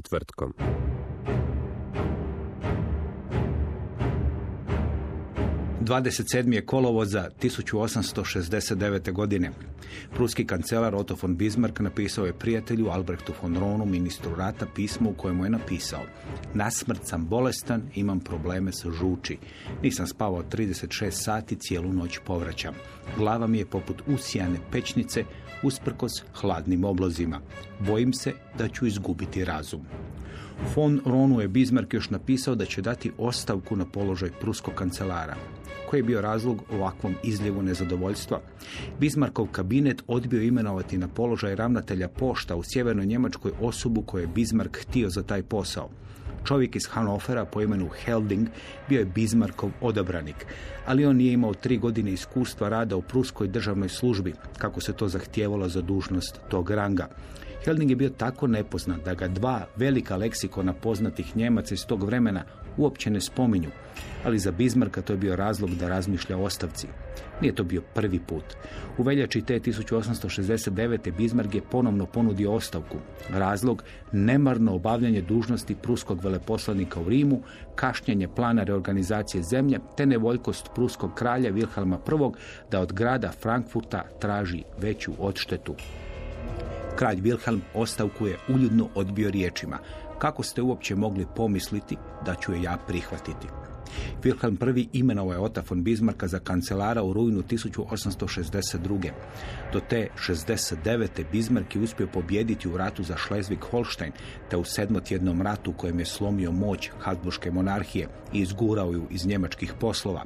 Četvrtkom. Dvadeset sedam je kolovoza 1869. godine. Pruski kancelar Otto von Bismarck napisao je prijatelju Albrechtu von Ronu, ministru rata, pismo u kojemu je napisao Nasmrt sam bolestan, imam probleme sa žuči. Nisam spavao 36 sati, cijelu noć povraćam. Glava mi je poput usijane pečnice, usprkos hladnim oblozima. Bojim se da ću izgubiti razum. Von Ronu je Bismarck još napisao da će dati ostavku na položaj pruskog kancelara. Koji je bio razlog ovakvom izljevu nezadovoljstva? Bismarckov kabinet odbio imenovati na položaj ravnatelja pošta u sjevernoj Njemačkoj osobu koju je Bismarck htio za taj posao. Čovjek iz Hanofera po imenu Helding bio je Bismarckov odabranik, ali on nije imao tri godine iskustva rada u pruskoj državnoj službi, kako se to zahtijevalo za dužnost tog ranga. Helding je bio tako nepoznat da ga dva velika leksikona poznatih Njemaca iz tog vremena uopće ne spominju, ali za Bismarcka to je bio razlog da razmišlja o ostavci. Nije to bio prvi put. U veljači te 1869. Bismarck je ponovno ponudio ostavku. Razlog nemarno obavljanje dužnosti pruskog veleposlanika u Rimu, kašnjenje plana reorganizacije zemlje, te nevoljkost pruskog kralja Wilhelma I da od grada Frankfurta traži veću odštetu. Kralj Wilhelm ostavku je uljudno odbio riječima. Kako ste uopće mogli pomisliti da ću je ja prihvatiti? Wilhelm I imenovao je Ota von Bismarcka za kancelara u rujnu 1862. Do te 69. Bismarck je uspio pobijediti u ratu za Schleswig-Holstein, te u sedmotjednom ratu kojem je slomio moć Habsburške monarhije i izgurao ju iz njemačkih poslova.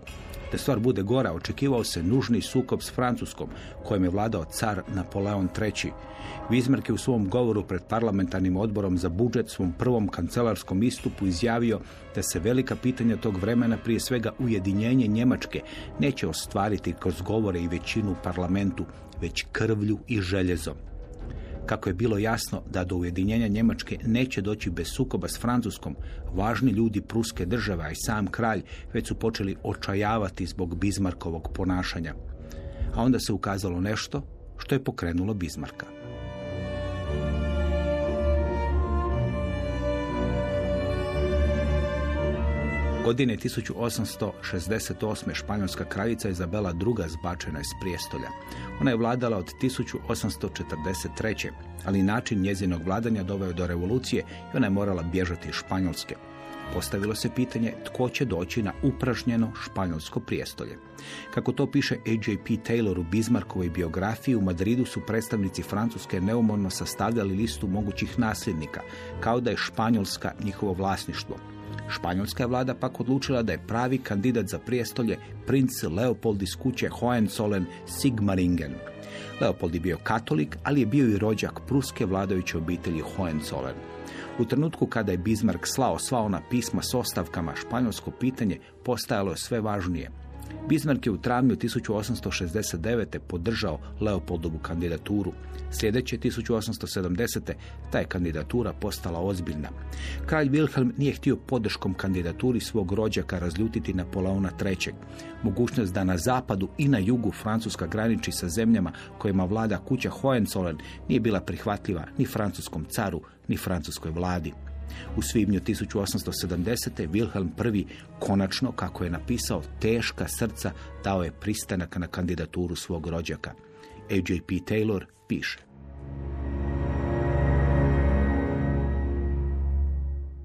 Da stvar bude gora, očekivao se nužni sukob s Francuskom, kojem je vladao car Napoleon III. Bismarck je u svom govoru pred parlamentarnim odborom za budžet svom prvom kancelarskom istupu izjavio da se velika pitanja tog vremena, prije svega ujedinjenje Njemačke, neće ostvariti kroz govore i većinu parlamentu, već krvlju i željezom. Kako je bilo jasno da do ujedinjenja Njemačke neće doći bez sukoba s Francuskom, važni ljudi pruske države, a i sam kralj, već su počeli očajavati zbog Bismarckovog ponašanja. A onda se ukazalo nešto što je pokrenulo Bismarcka. Godine 1868. španjolska kraljica Izabela II. zbačena iz prijestolja. Ona je vladala od 1843. ali način njezinog vladanja doveo do revolucije i ona je morala bježati iz Španjolske. Postavilo se pitanje tko će doći na upražnjeno španjolsko prijestolje. Kako to piše A.J.P. Taylor u Bismarckovoj biografiji, u Madridu su predstavnici Francuske neumorno sastavljali listu mogućih nasljednika, kao da je Španjolska njihovo vlasništvo. Španjolska je vlada pak odlučila da je pravi kandidat za prijestolje princ Leopold iz kuće Hohenzollern Sigmaringen. Leopold je bio katolik, ali je bio i rođak pruske vladajuće obitelji Hohenzollern. U trenutku kada je Bismarck slao sva ona pisma s ostavkama, španjolsko pitanje postajalo je sve važnije. Bismarck je u travnju 1869. podržao Leopoldovu kandidaturu. Sljedeće 1870. ta je kandidatura postala ozbiljna. Kralj Wilhelm nije htio podrškom kandidaturi svog rođaka razljutiti Napoleona III. Mogućnost da na zapadu i na jugu Francuska graniči sa zemljama kojima vlada kuća Hohenzollern nije bila prihvatljiva ni francuskom caru, ni francuskoj vladi. U svibnju 1870. Wilhelm I konačno, kako je napisao, teška srca dao je pristanak na kandidaturu svog rođaka. A.J.P. Taylor piše.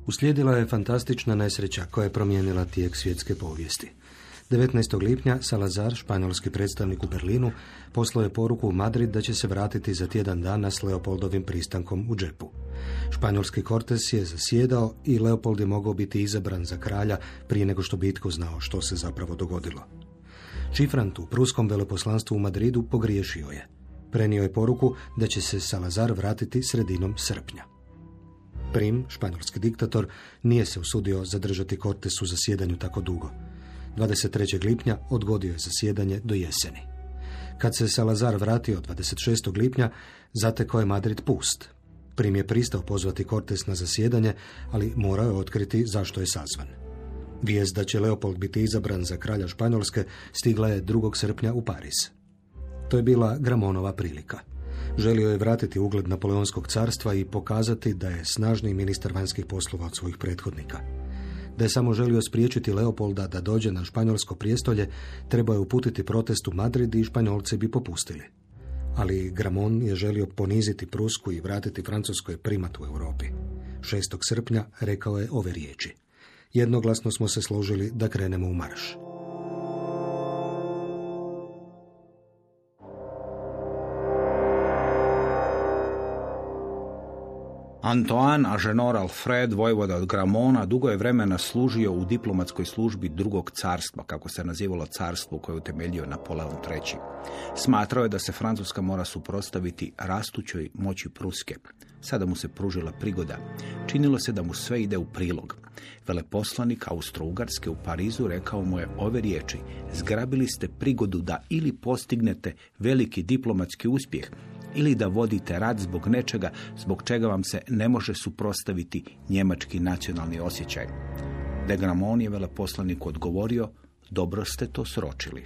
Uslijedila je fantastična nesreća koja je promijenila tijek svjetske povijesti. 19. lipnja Salazar, španjolski predstavnik u Berlinu, poslao je poruku u Madrid da će se vratiti za tjedan dana s Leopoldovim pristankom u džepu. Španjolski kortes je zasjedao i Leopold je mogao biti izabran za kralja prije nego što bi itko znao što se zapravo dogodilo. Šifrant u pruskom veleposlanstvu u Madridu pogriješio je. Prenio je poruku da će se Salazar vratiti sredinom srpnja. Prim, španjolski diktator, nije se usudio zadržati Cortes u zasjedanju tako dugo. 23. lipnja odgodio je zasjedanje do jeseni. Kad se Salazar vratio 26. lipnja, zatekao je Madrid pust. Prim je pristao pozvati Cortes na zasjedanje, ali morao je otkriti zašto je sazvan. Vijest da će Leopold biti izabran za kralja Španjolske stigla je 2. srpnja u Pariz. To je bila Gramonova prilika. Želio je vratiti ugled Napoleonskog carstva i pokazati da je snažni ministar vanjskih poslova od svojih prethodnika. Da je samo želio spriječiti Leopolda da dođe na španjolsko prijestolje, trebao je uputiti protest u Madrid i španjolci bi popustili. Ali Gramon je želio poniziti Prusku i vratiti Francuskoj primat u Europi. 6. srpnja rekao je ove riječi. Jednoglasno smo se složili da krenemo u marš. Antoine Agenor Alfred, vojvoda od Gramona, dugo je vremena služio u diplomatskoj službi drugog carstva, kako se nazivalo carstvo koje je utemeljio Napoleon III. Smatrao je da se Francuska mora suprotstaviti rastućoj moći Pruske. Sada mu se pružila prigoda. Činilo se da mu sve ide u prilog. Veleposlanik Austro-Ugarske u Parizu rekao mu je ove riječi. Zgrabili ste prigodu da ili postignete veliki diplomatski uspjeh ili da vodite rat zbog nečega zbog čega vam se ne može suprostaviti njemački nacionalni osjećaj. De Gramon je veleposlaniku odgovorio, dobro ste to sročili.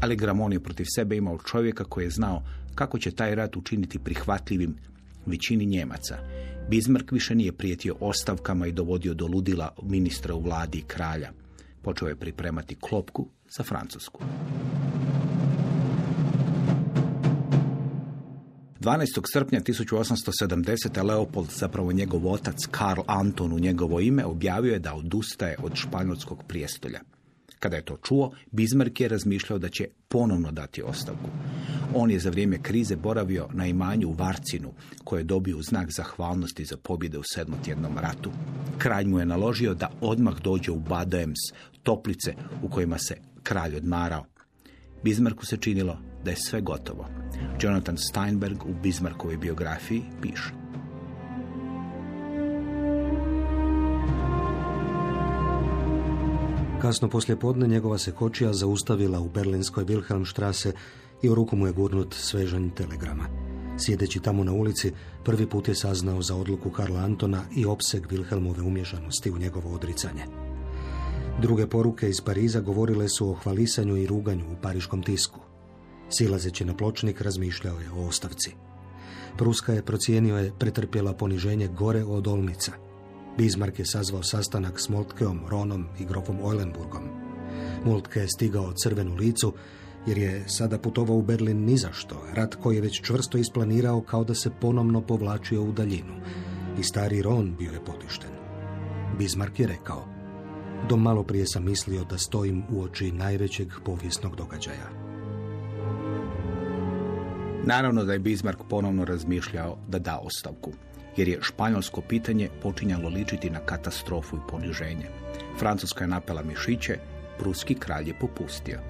Ali Gramon je protiv sebe imao čovjeka koji je znao kako će taj rat učiniti prihvatljivim većini Njemaca. Bismarck više nije prijetio ostavkama i dovodio do ludila ministra u vladi i kralja. Počeo je pripremati klopku za Francusku. 12. srpnja 1870. Leopold, zapravo njegov otac Karl Anton u njegovo ime, objavio je da odustaje od španjolskog prijestolja. Kada je to čuo, Bismarck je razmišljao da će ponovno dati ostavku. On je za vrijeme krize boravio na imanju u Varcinu, koje je dobio znak zahvalnosti za pobjede u sedmotjednom ratu. Kralj mu je naložio da odmah dođe u Badems, toplice u kojima se kralj odmarao. Bismarcku se činilo da je sve gotovo. Jonathan Steinberg u Bismarckovoj biografiji piše. Kasno poslje podne njegova se kočija zaustavila u berlinskoj Wilhelmstrasse i u ruku mu je gurnut svežanj telegrama. Sjedeći tamo na ulici, prvi put je saznao za odluku Karla Antona i opseg Wilhelmove umješanosti u njegovo odricanje. Druge poruke iz Pariza govorile su o hvalisanju i ruganju u pariškom tisku. Silazeći na pločnik razmišljao je o ostavci. Pruska je procijenio je pretrpjela poniženje gore od Olmica. Bismarck je sazvao sastanak s Moltkeom, Ronom i grofom Eulenburgom. Moltke je stigao crvenu licu jer je sada putovao u Berlin ni za što, rat koji je već čvrsto isplanirao kao da se ponovno povlačio u daljinu. I stari Ron bio je potišten. Bismarck je rekao, do malo prije sam mislio da stojim u oči najvećeg povijesnog događaja. Naravno da je Bismarck ponovno razmišljao da da ostavku, jer je španjolsko pitanje počinjalo ličiti na katastrofu i poniženje. Francuska je napela mišiće, pruski kralj je popustio.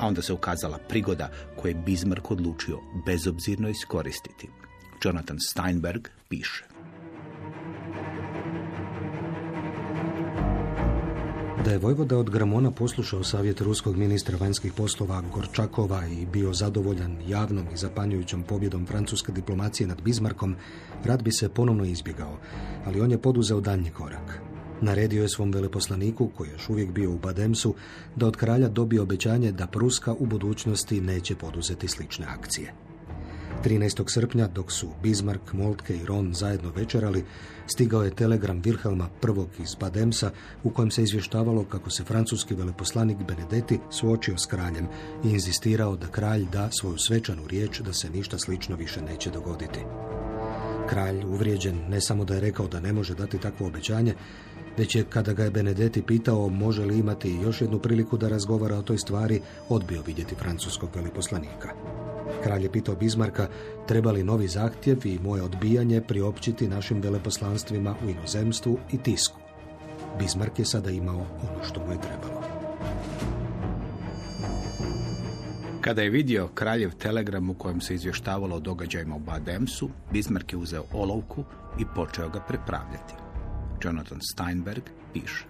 A onda se ukazala prigoda koju je Bismarck odlučio bezobzirno iskoristiti. Jonathan Steinberg piše. Da je Vojvoda od Gramona poslušao savjet ruskog ministra vanjskih poslova Gorčakova i bio zadovoljan javnom i zapanjujućom pobjedom francuske diplomacije nad Bismarkom, rad bi se ponovno izbjegao, ali on je poduzeo daljnji korak. Naredio je svom veleposlaniku, koji je još uvijek bio u Bademsu, da od kralja dobije obećanje da Pruska u budućnosti neće poduzeti slične akcije. 13. srpnja, dok su Bismarck, Moltke i Ron zajedno večerali, stigao je telegram Wilhelma I iz Bademsa u kojem se izvještavalo kako se francuski veleposlanik Benedetti suočio s kraljem i inzistirao da kralj da svoju svečanu riječ da se ništa slično više neće dogoditi. Kralj, uvrijeđen, ne samo da je rekao da ne može dati takvo obećanje, već je kada ga je Benedetti pitao može li imati još jednu priliku da razgovara o toj stvari, odbio vidjeti francuskog veleposlanika. Kralj je pitao Bizmarka treba li novi zahtjev i moje odbijanje priopćiti našim veleposlanstvima u inozemstvu i tisku. Bismarck je sada imao ono što mu je trebalo. Kada je vidio kraljev telegram u kojem se izvještavalo o događajima u Bademsu, Bismarck je uzeo olovku i počeo ga prepravljati. Jonathan Steinberg piše.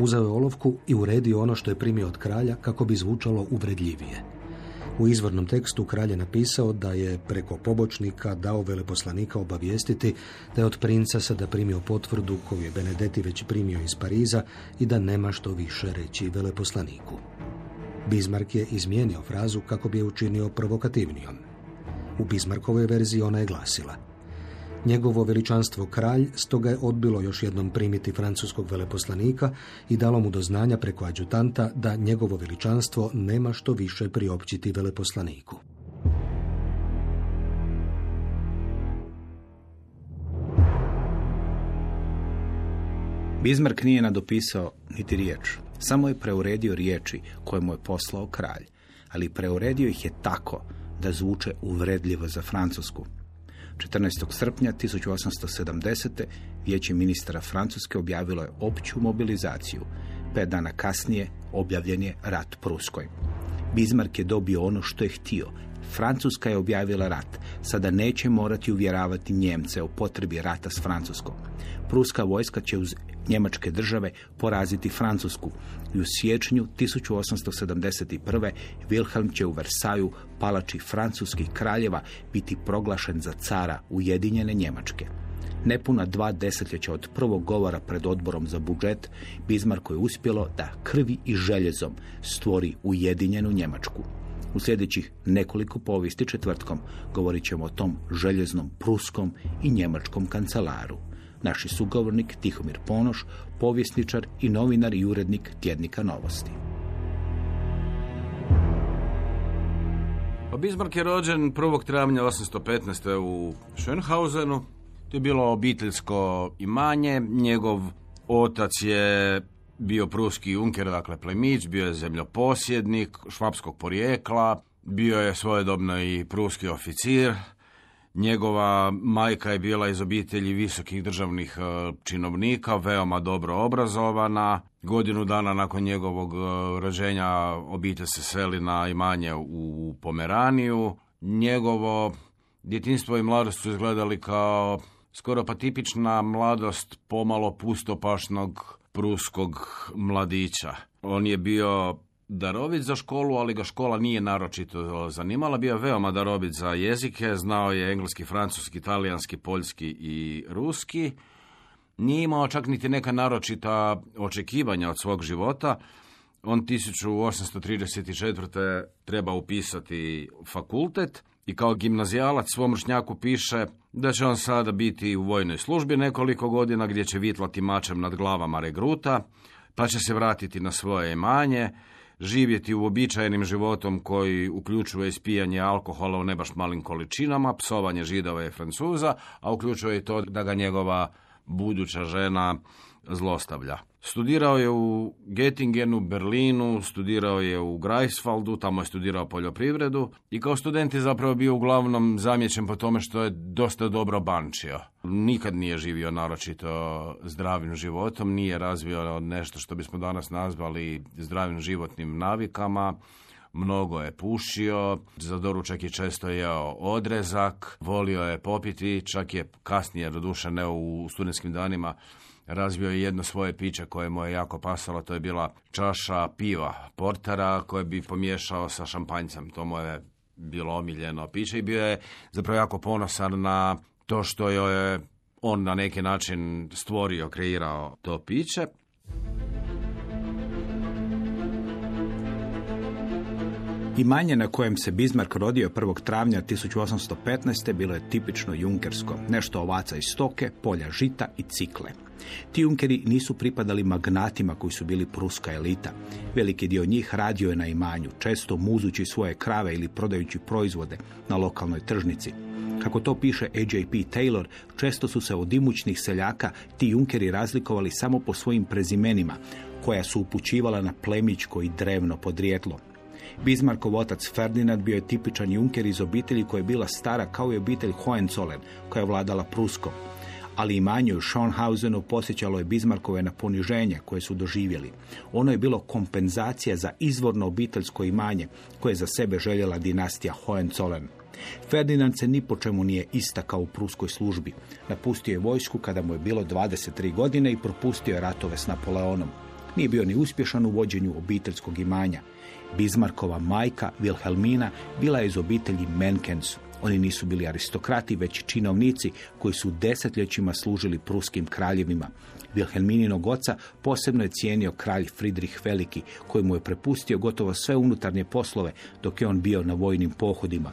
Uzeo je olovku i uredio ono što je primio od kralja kako bi zvučalo uvredljivije. U izvornom tekstu kralj je napisao da je preko pobočnika dao veleposlanika obavijestiti da je od princa sada primio potvrdu koju je Benedetti već primio iz Pariza i da nema što više reći veleposlaniku. Bismarck je izmijenio frazu kako bi je učinio provokativnijom. U Bismarckovoj verziji ona je glasila – Njegovo veličanstvo kralj stoga je odbilo još jednom primiti francuskog veleposlanika i dalo mu do znanja preko adjutanta da njegovo veličanstvo nema što više priopćiti veleposlaniku. Bismarck nije nadopisao niti riječ, samo je preuredio riječi koje mu je poslao kralj, ali preuredio ih je tako da zvuče uvredljivo za Francusku, 14. srpnja 1870. Vijeće ministra Francuske objavilo je opću mobilizaciju. Pet dana kasnije objavljen je rat Pruskoj. Bismarck je dobio ono što je htio. Francuska je objavila rat. Sada neće morati uvjeravati Njemce o potrebi rata s Francuskom. Pruska vojska će uz Njemačke države poraziti Francusku i u siječnju 1871. Wilhelm će u Versaju, palači francuskih kraljeva, biti proglašen za cara Ujedinjene Njemačke. Nepuna dva desetljeća od prvog govora pred odborom za budžet, Bismarcku je uspjelo da krvi i željezom stvori Ujedinjenu Njemačku. U sljedećih nekoliko povijesti četvrtkom govorit ćemo o tom željeznom pruskom i njemačkom kancelaru naši sugovornik Tihomir Ponoš, povjesničar i novinar i urednik tjednika Novosti. Pa Bismarck je rođen 1. travnja 815. u Schönhausenu. To je bilo obiteljsko imanje. Njegov otac je bio pruski junker, dakle plemić, bio je zemljoposjednik švapskog porijekla, bio je svojedobno i pruski oficir, Njegova majka je bila iz obitelji visokih državnih e, činovnika, veoma dobro obrazovana. Godinu dana nakon njegovog e, rođenja obitelj se seli na imanje u Pomeraniju. Njegovo djetinstvo i mladost su izgledali kao skoro pa tipična mladost pomalo pustopašnog pruskog mladića. On je bio darovit za školu, ali ga škola nije naročito zanimala. Bio je veoma darovit za jezike, znao je engleski, francuski, talijanski, poljski i ruski. Nije imao čak niti neka naročita očekivanja od svog života. On 1834. treba upisati fakultet i kao gimnazijalac svom vršnjaku piše da će on sada biti u vojnoj službi nekoliko godina gdje će vitlati mačem nad glavama regruta, pa će se vratiti na svoje imanje, živjeti u običajenim životom koji uključuje ispijanje alkohola u ne baš malim količinama, psovanje židova i francuza, a uključuje i to da ga njegova buduća žena zlostavlja. Studirao je u Gettingenu, Berlinu, studirao je u Greifswaldu, tamo je studirao poljoprivredu i kao student je zapravo bio uglavnom zamjećen po tome što je dosta dobro bančio. Nikad nije živio naročito zdravim životom, nije razvio nešto što bismo danas nazvali zdravim životnim navikama, mnogo je pušio, za doručak je često jeo odrezak, volio je popiti, čak je kasnije, doduše ne u studentskim danima, razvio je jedno svoje piće koje mu je jako pasalo, to je bila čaša piva portera koje bi pomiješao sa šampanjcem. To mu je bilo omiljeno piće i bio je zapravo jako ponosan na to što je on na neki način stvorio, kreirao to piće. Imanje na kojem se Bismarck rodio 1. travnja 1815. bilo je tipično junkersko. Nešto ovaca i stoke, polja žita i cikle. Ti junkeri nisu pripadali magnatima koji su bili pruska elita. Veliki dio njih radio je na imanju, često muzući svoje krave ili prodajući proizvode na lokalnoj tržnici. Kako to piše A.J.P. Taylor, često su se od imućnih seljaka ti junkeri razlikovali samo po svojim prezimenima, koja su upućivala na plemićko i drevno podrijetlo. Bismarckov otac Ferdinand bio je tipičan junker iz obitelji koja je bila stara kao i obitelj Hohenzollern, koja je vladala Pruskom. Ali imanje u Schönhausenu posjećalo je Bismarckove na poniženje koje su doživjeli. Ono je bilo kompenzacija za izvorno obiteljsko imanje koje je za sebe željela dinastija Hohenzollern. Ferdinand se ni po čemu nije istakao u pruskoj službi. Napustio je vojsku kada mu je bilo 23 godine i propustio je ratove s Napoleonom. Nije bio ni uspješan u vođenju obiteljskog imanja. Bismarckova majka Wilhelmina bila je iz obitelji Menkens. Oni nisu bili aristokrati, već činovnici koji su desetljećima služili pruskim kraljevima. Wilhelmininog oca posebno je cijenio kralj Friedrich Veliki, koji mu je prepustio gotovo sve unutarnje poslove dok je on bio na vojnim pohodima.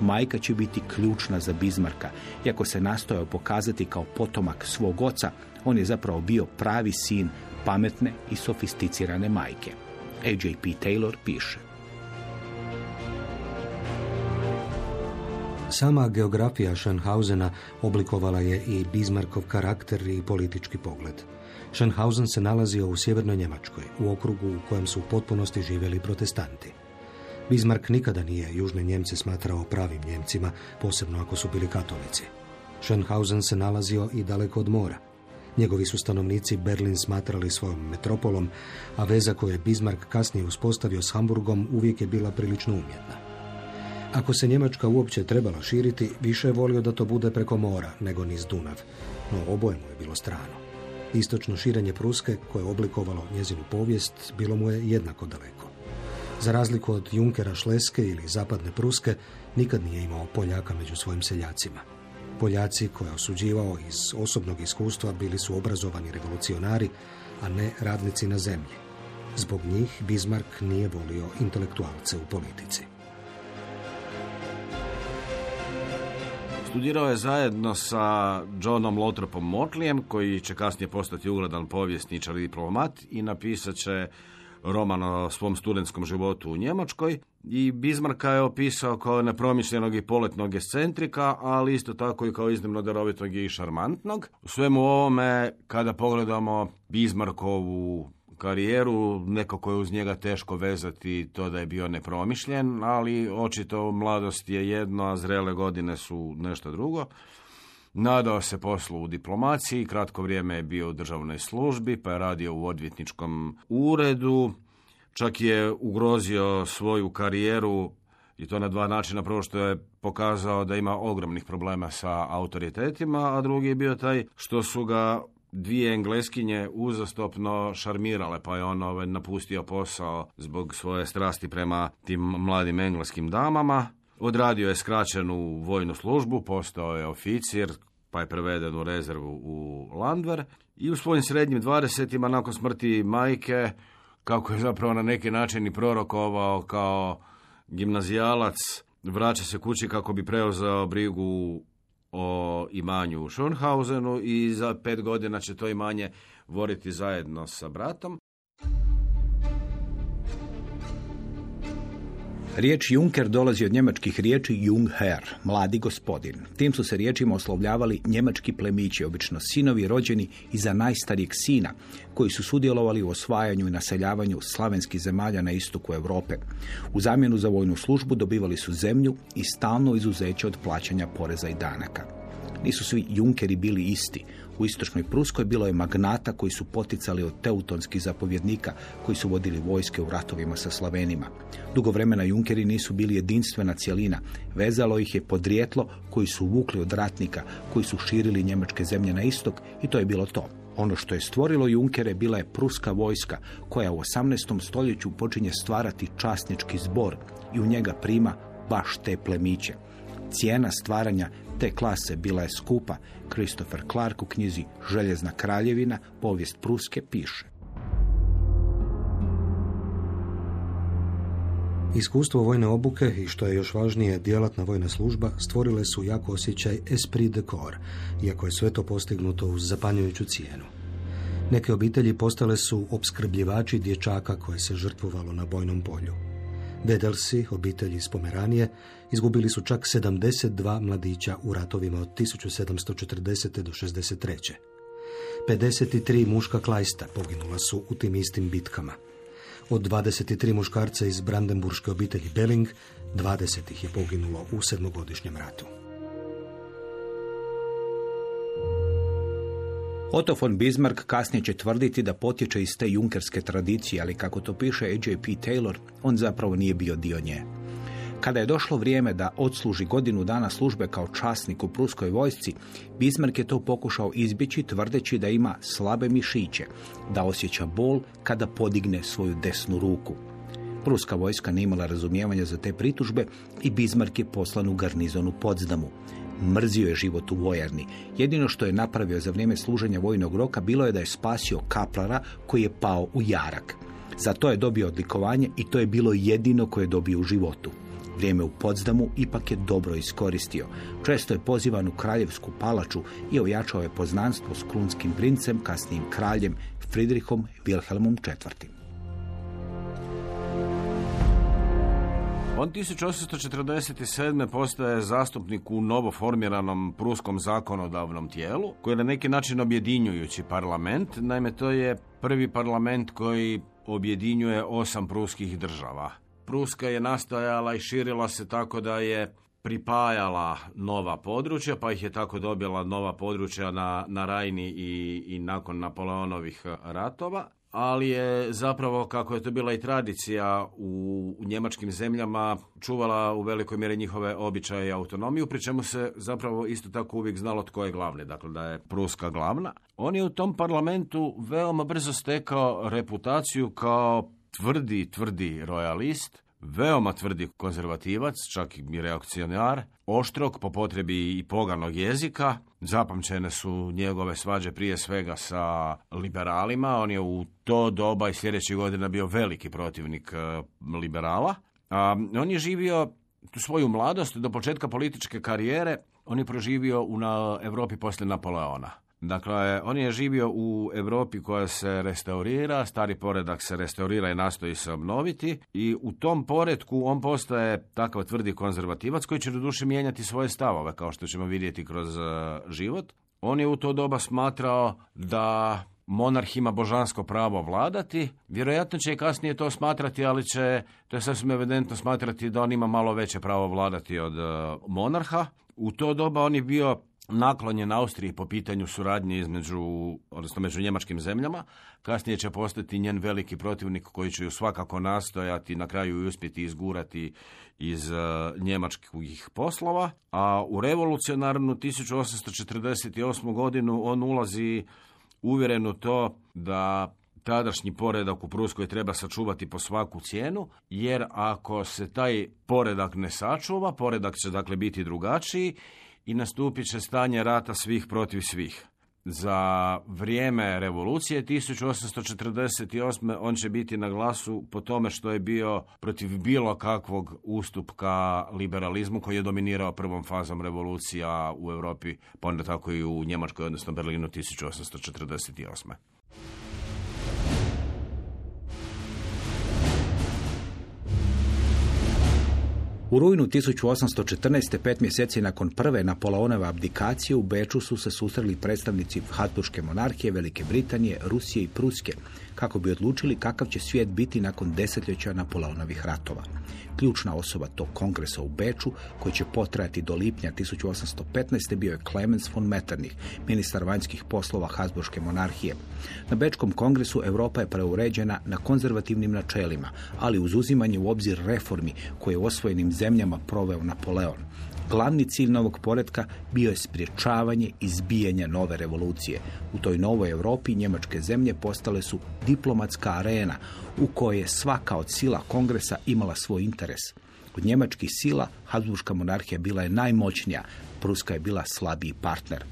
Majka će biti ključna za Bismarka. Iako se nastojao pokazati kao potomak svog oca, on je zapravo bio pravi sin pametne i sofisticirane majke. A.J.P. Taylor piše. Sama geografija Schenhausena oblikovala je i Bismarckov karakter i politički pogled. Schenhausen se nalazio u sjevernoj Njemačkoj, u okrugu u kojem su u potpunosti živjeli protestanti. Bismarck nikada nije južne Njemce smatrao pravim Njemcima, posebno ako su bili katolici. Schenhausen se nalazio i daleko od mora. Njegovi su stanovnici Berlin smatrali svojom metropolom, a veza koju je Bismarck kasnije uspostavio s Hamburgom uvijek je bila prilično umjetna. Ako se Njemačka uopće trebala širiti, više je volio da to bude preko mora nego niz Dunav, no oboje mu je bilo strano. Istočno širenje Pruske, koje je oblikovalo njezinu povijest, bilo mu je jednako daleko. Za razliku od Junkera Šleske ili Zapadne Pruske, nikad nije imao Poljaka među svojim seljacima. Poljaci koje je osuđivao iz osobnog iskustva bili su obrazovani revolucionari, a ne radnici na zemlji. Zbog njih Bismarck nije volio intelektualce u politici. Studirao je zajedno sa Johnom Lotropom Motlijem, koji će kasnije postati ugledan povjesničar i diplomat i napisat će roman o svom studentskom životu u Njemačkoj i Bismarcka je opisao kao nepromišljenog i poletnog escentrika, ali isto tako i kao iznimno darovitog i šarmantnog. U svemu ovome, kada pogledamo Bismarckovu karijeru, nekako je uz njega teško vezati to da je bio nepromišljen, ali očito mladost je jedno, a zrele godine su nešto drugo. Nadao se poslu u diplomaciji, kratko vrijeme je bio u državnoj službi, pa je radio u odvjetničkom uredu, čak je ugrozio svoju karijeru i to na dva načina. Prvo što je pokazao da ima ogromnih problema sa autoritetima, a drugi je bio taj što su ga dvije engleskinje uzastopno šarmirale, pa je on ovaj, napustio posao zbog svoje strasti prema tim mladim engleskim damama. Odradio je skraćenu vojnu službu, postao je oficir, pa je preveden u rezervu u Landver. I u svojim srednjim dvadesetima, nakon smrti majke, kako je zapravo na neki način i prorokovao kao gimnazijalac, vraća se kući kako bi preuzeo brigu o imanju u Schönhausenu i za pet godina će to imanje voriti zajedno sa bratom. Riječ Junker dolazi od njemačkih riječi Jungherr, mladi gospodin. Tim su se riječima oslovljavali njemački plemići, obično sinovi rođeni iza najstarijeg sina, koji su sudjelovali u osvajanju i naseljavanju slavenskih zemalja na istoku Europe. U zamjenu za vojnu službu dobivali su zemlju i stalno izuzeće od plaćanja poreza i danaka. Nisu svi junkeri bili isti. U istočnoj Pruskoj bilo je magnata koji su poticali od teutonskih zapovjednika koji su vodili vojske u ratovima sa Slavenima. Dugo vremena junkeri nisu bili jedinstvena cjelina. Vezalo ih je podrijetlo koji su vukli od ratnika, koji su širili njemačke zemlje na istok i to je bilo to. Ono što je stvorilo Junkere bila je pruska vojska koja u 18. stoljeću počinje stvarati časnički zbor i u njega prima baš te plemiće. Cijena stvaranja te klase bila je skupa. Christopher Clark u knjizi Željezna kraljevina, povijest Pruske, piše. Iskustvo vojne obuke i što je još važnije djelatna vojna služba stvorile su jako osjećaj esprit de corps, iako je sve to postignuto uz zapanjujuću cijenu. Neke obitelji postale su opskrbljivači dječaka koje se žrtvovalo na bojnom polju. Vedelsi, obitelji iz Pomeranije, izgubili su čak 72 mladića u ratovima od 1740. do 63. 53 muška klajsta poginula su u tim istim bitkama. Od 23 muškarca iz brandenburške obitelji Belling, 20 ih je poginulo u sedmogodišnjem ratu. Otto von Bismarck kasnije će tvrditi da potječe iz te junkerske tradicije, ali kako to piše A.J.P. Taylor, on zapravo nije bio dio nje. Kada je došlo vrijeme da odsluži godinu dana službe kao časnik u pruskoj vojsci, Bismarck je to pokušao izbjeći tvrdeći da ima slabe mišiće, da osjeća bol kada podigne svoju desnu ruku. Pruska vojska nije imala razumijevanja za te pritužbe i Bismarck je poslan u garnizonu Podzdamu. Mrzio je život u vojarni. Jedino što je napravio za vrijeme služenja vojnog roka bilo je da je spasio kaplara koji je pao u jarak. Za to je dobio odlikovanje i to je bilo jedino koje je dobio u životu. Vrijeme u Podzdamu ipak je dobro iskoristio. Često je pozivan u kraljevsku palaču i ojačao je poznanstvo s krunskim princem, kasnijim kraljem Friedrichom Wilhelmom IV. On 1847. postaje zastupnik u novoformiranom pruskom zakonodavnom tijelu, koji je na neki način objedinjujući parlament. Naime, to je prvi parlament koji objedinjuje osam pruskih država. Pruska je nastajala i širila se tako da je pripajala nova područja, pa ih je tako dobila nova područja na, na Rajni i, i nakon Napoleonovih ratova ali je zapravo, kako je to bila i tradicija u, njemačkim zemljama, čuvala u velikoj mjeri njihove običaje i autonomiju, pri čemu se zapravo isto tako uvijek znalo tko je glavni, dakle da je Pruska glavna. On je u tom parlamentu veoma brzo stekao reputaciju kao tvrdi, tvrdi royalist, veoma tvrdi konzervativac, čak i reakcionar, oštrog po potrebi i poganog jezika. Zapamćene su njegove svađe prije svega sa liberalima. On je u to doba i sljedećih godina bio veliki protivnik e, liberala. A, on je živio svoju mladost do početka političke karijere. On je proživio u Europi poslije Napoleona. Dakle, on je živio u Europi koja se restaurira, stari poredak se restaurira i nastoji se obnoviti i u tom poredku on postaje takav tvrdi konzervativac koji će do duše mijenjati svoje stavove, kao što ćemo vidjeti kroz e, život. On je u to doba smatrao da monarh ima božansko pravo vladati, vjerojatno će i kasnije to smatrati, ali će, to je sasvim evidentno smatrati da on ima malo veće pravo vladati od e, monarha. U to doba on je bio naklonjen Austriji po pitanju suradnje između, odnosno među njemačkim zemljama. Kasnije će postati njen veliki protivnik koji će ju svakako nastojati na kraju i uspjeti izgurati iz uh, njemačkih poslova. A u revolucionarnu 1848. godinu on ulazi uvjeren u to da tadašnji poredak u Pruskoj treba sačuvati po svaku cijenu, jer ako se taj poredak ne sačuva, poredak će dakle biti drugačiji i nastupit će stanje rata svih protiv svih. Za vrijeme revolucije 1848. on će biti na glasu po tome što je bio protiv bilo kakvog ustupka liberalizmu koji je dominirao prvom fazom revolucija u Europi, pa onda tako i u Njemačkoj, odnosno Berlinu 1848. U rujnu 1814. pet mjeseci nakon prve Napoleonove abdikacije u Beču su se susreli predstavnici Habsburške monarhije, Velike Britanije, Rusije i Pruske kako bi odlučili kakav će svijet biti nakon desetljeća Napoleonovih ratova. Ključna osoba tog kongresa u Beču, koji će potrajati do lipnja 1815. bio je Clemens von Metternich, ministar vanjskih poslova Habsburške monarhije. Na Bečkom kongresu Europa je preuređena na konzervativnim načelima, ali uz uzimanje u obzir reformi koje je osvojenim zemljama proveo Napoleon. Glavni cilj novog poretka bio je spriječavanje izbijanja nove revolucije. U toj novoj Europi njemačke zemlje postale su diplomatska arena u kojoj je svaka od sila kongresa imala svoj interes. Od njemačkih sila Habsburška monarhija bila je najmoćnija, Pruska je bila slabiji partner.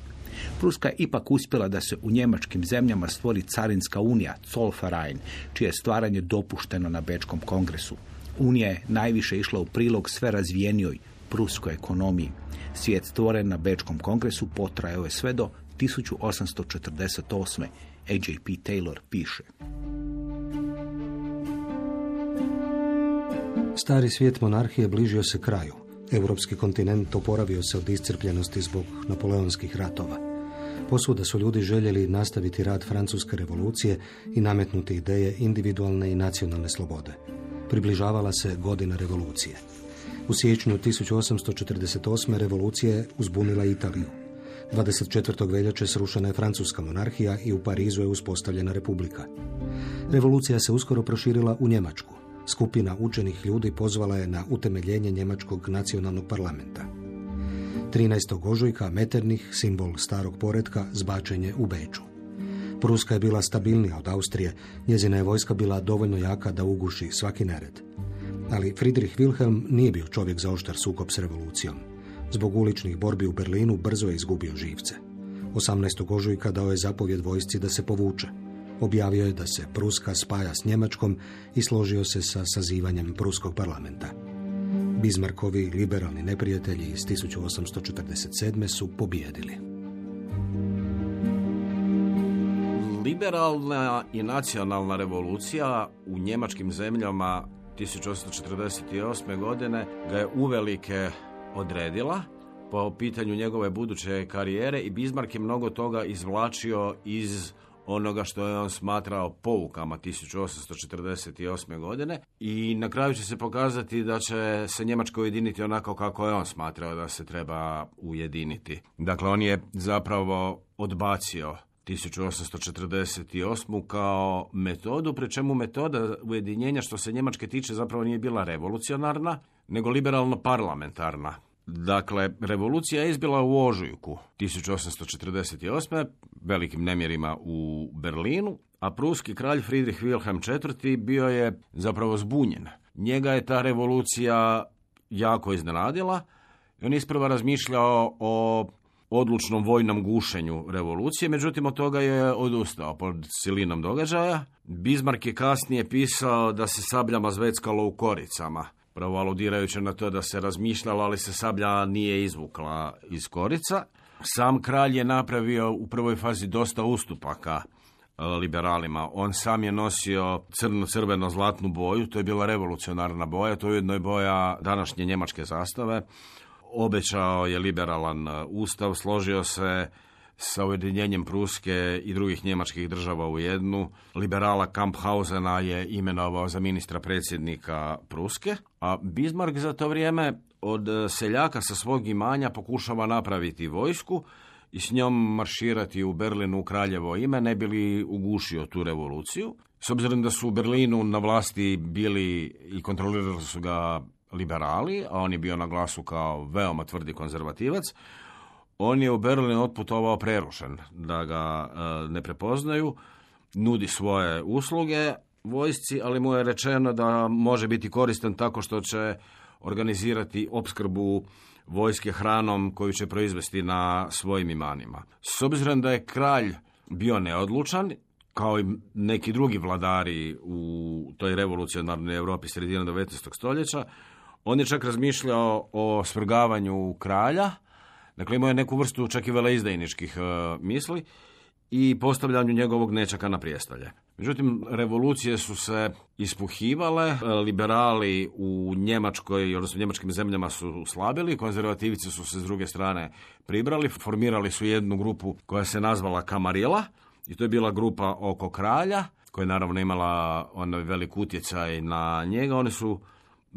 Pruska je ipak uspjela da se u njemačkim zemljama stvori carinska unija, Zollverein, čije je stvaranje dopušteno na Bečkom kongresu. Unija je najviše išla u prilog sve razvijenijoj pruskoj ekonomiji. Svijet stvoren na Bečkom kongresu potrajao je sve do 1848. A.J.P. Taylor piše. Stari svijet monarhije bližio se kraju. Europski kontinent oporavio se od iscrpljenosti zbog napoleonskih ratova. Posvuda su ljudi željeli nastaviti rad francuske revolucije i nametnuti ideje individualne i nacionalne slobode. Približavala se godina revolucije. U siječnju 1848. revolucija je uzbunila Italiju. 24. veljače srušena je francuska monarhija i u Parizu je uspostavljena republika. Revolucija se uskoro proširila u Njemačku. Skupina učenih ljudi pozvala je na utemeljenje Njemačkog nacionalnog parlamenta. 13. ožujka Meternih, simbol starog poretka, zbačenje u Beču. Pruska je bila stabilnija od Austrije, njezina je vojska bila dovoljno jaka da uguši svaki nered. Ali Friedrich Wilhelm nije bio čovjek za oštar sukob s revolucijom. Zbog uličnih borbi u Berlinu brzo je izgubio živce. 18. ožujka dao je zapovjed vojsci da se povuče. Objavio je da se Pruska spaja s Njemačkom i složio se sa sazivanjem Pruskog parlamenta. Bismarckovi liberalni neprijatelji iz 1847. su pobijedili. Liberalna i nacionalna revolucija u njemačkim zemljama 1848. godine ga je uvelike odredila po pitanju njegove buduće karijere i Bismarck je mnogo toga izvlačio iz onoga što je on smatrao poukama 1848. godine i na kraju će se pokazati da će se Njemačka ujediniti onako kako je on smatrao da se treba ujediniti. Dakle, on je zapravo odbacio 1848. kao metodu, pri čemu metoda ujedinjenja što se Njemačke tiče zapravo nije bila revolucionarna, nego liberalno-parlamentarna. Dakle, revolucija je izbila u ožujku 1848. velikim nemjerima u Berlinu, a pruski kralj Friedrich Wilhelm IV. bio je zapravo zbunjen. Njega je ta revolucija jako iznenadila i on isprva razmišljao o odlučnom vojnom gušenju revolucije, međutim od toga je odustao pod silinom događaja. Bismarck je kasnije pisao da se sabljama zveckalo u koricama, pravo aludirajući na to da se razmišljalo, ali se sablja nije izvukla iz korica. Sam kralj je napravio u prvoj fazi dosta ustupaka e, liberalima. On sam je nosio crno-crveno-zlatnu boju, to je bila revolucionarna boja, to je ujedno je boja današnje njemačke zastave obećao je liberalan uh, ustav, složio se sa ujedinjenjem Pruske i drugih njemačkih država u jednu. Liberala Kamphausena je imenovao za ministra predsjednika Pruske, a Bismarck za to vrijeme od uh, seljaka sa svog imanja pokušava napraviti vojsku i s njom marširati u Berlinu u kraljevo ime, ne bi li ugušio tu revoluciju. S obzirom da su u Berlinu na vlasti bili i kontrolirali su ga liberali, a on je bio na glasu kao veoma tvrdi konzervativac, on je u Berlin otputovao prerušen, da ga e, ne prepoznaju, nudi svoje usluge vojsci, ali mu je rečeno da može biti koristan tako što će organizirati opskrbu vojske hranom koju će proizvesti na svojim imanima. S obzirom da je kralj bio neodlučan, kao i neki drugi vladari u toj revolucionarnoj Europi sredina 19. stoljeća, on je čak razmišljao o svrgavanju kralja, dakle imao je neku vrstu čak i veleizdajničkih e, misli i postavljanju njegovog nečaka na prijestolje. Međutim, revolucije su se ispuhivale, e, liberali u Njemačkoj, odnosno njemačkim zemljama su slabili, konzervativci su se s druge strane pribrali, formirali su jednu grupu koja se nazvala Kamarila i to je bila grupa oko kralja, koja je naravno imala onaj velik utjecaj na njega. Oni su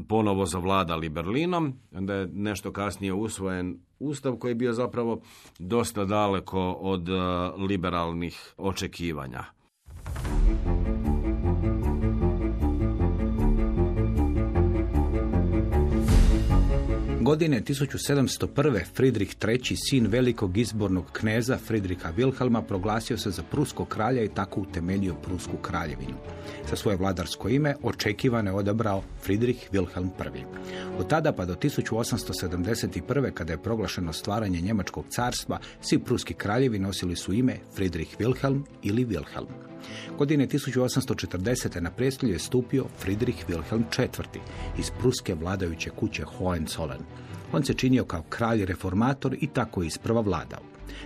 ponovo zavladali Berlinom, onda je nešto kasnije usvojen ustav koji je bio zapravo dosta daleko od e, liberalnih očekivanja. Godine 1701. Friedrich III. sin velikog izbornog kneza Friedricha Wilhelma proglasio se za pruskog kralja i tako utemeljio prusku kraljevinu. Za svoje vladarsko ime očekivano je odabrao Friedrich Wilhelm I. Od tada pa do 1871. kada je proglašeno stvaranje Njemačkog carstva, svi pruski kraljevi nosili su ime Friedrich Wilhelm ili Wilhelm. Godine 1840. na prijestolje je stupio Friedrich Wilhelm IV. iz pruske vladajuće kuće Hohenzollern. On se činio kao kralj reformator i tako je isprva vladao.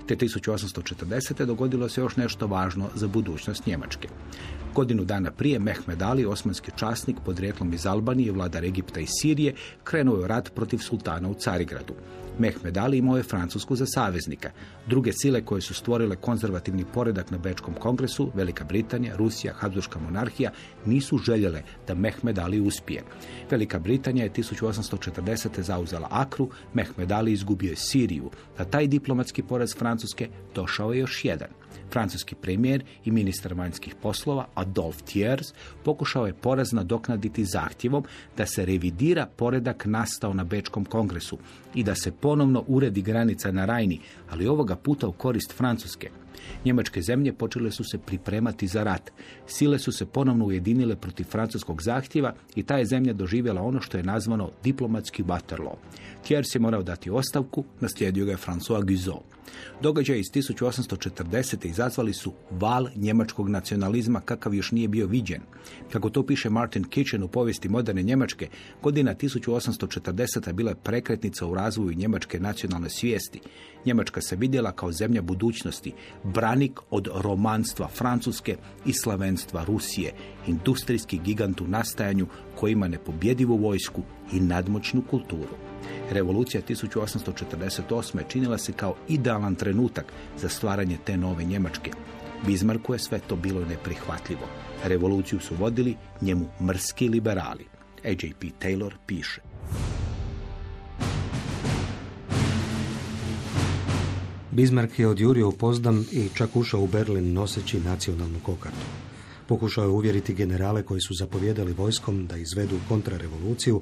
Te 1840. dogodilo se još nešto važno za budućnost Njemačke. Godinu dana prije Mehmed Ali, osmanski časnik podrijetlom iz Albanije, vladar Egipta i Sirije, krenuo je rat protiv sultana u Carigradu. Mehmed Ali imao je Francusku za saveznika. Druge sile koje su stvorile konzervativni poredak na Bečkom kongresu, Velika Britanija, Rusija, Habsburška monarhija, nisu željele da Mehmed Ali uspije. Velika Britanija je 1840. zauzela Akru, Mehmed Ali izgubio je Siriju. Na taj diplomatski poraz Francuske došao je još jedan. Francuski premijer i ministar vanjskih poslova Adolphe Thiers pokušao je poraz nadoknaditi zahtjevom da se revidira poredak nastao na Bečkom kongresu i da se ponovno uredi granica na Rajni, ali ovoga puta u korist Francuske. Njemačke zemlje počele su se pripremati za rat. Sile su se ponovno ujedinile protiv francuskog zahtjeva i ta je zemlja doživjela ono što je nazvano diplomatski Waterloo. Thiers je morao dati ostavku, naslijedio ga je François Guizot. Događaj iz 1840. izazvali su val njemačkog nacionalizma kakav još nije bio viđen. Kako to piše Martin Kitchen u povijesti moderne Njemačke, godina 1840. bila je prekretnica u razvoju njemačke nacionalne svijesti. Njemačka se vidjela kao zemlja budućnosti, branik od romanstva Francuske i slavenstva Rusije, industrijski gigant u nastajanju koji ima nepobjedivu vojsku i nadmoćnu kulturu. Revolucija 1848. činila se kao idealan trenutak za stvaranje te nove Njemačke. Bismarcku je sve to bilo neprihvatljivo. Revoluciju su vodili njemu mrski liberali. A.J.P. Taylor piše. Bismarck je odjurio u Pozdam i čak ušao u Berlin noseći nacionalnu kokardu. Pokušao je uvjeriti generale koji su zapovjedali vojskom da izvedu kontrarevoluciju,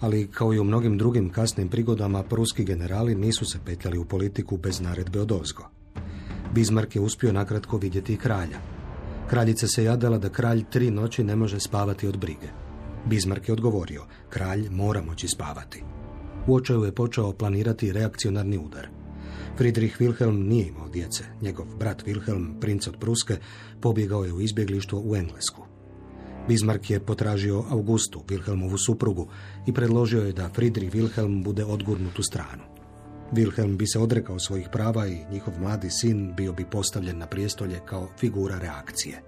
ali kao i u mnogim drugim kasnim prigodama, pruski generali nisu se petljali u politiku bez naredbe od ozgo. Bismarck je uspio nakratko vidjeti i kralja. Kraljica se jadala da kralj tri noći ne može spavati od brige. Bismarck je odgovorio, kralj mora moći spavati. U očaju je počeo planirati reakcionarni udar. Friedrich Wilhelm nije imao djece. Njegov brat Wilhelm, princ od Pruske, pobjegao je u izbjeglištvo u Englesku. Bismarck je potražio Augustu, Wilhelmovu suprugu, i predložio je da Friedrich Wilhelm bude odgurnut u stranu. Wilhelm bi se odrekao svojih prava i njihov mladi sin bio bi postavljen na prijestolje kao figura reakcije.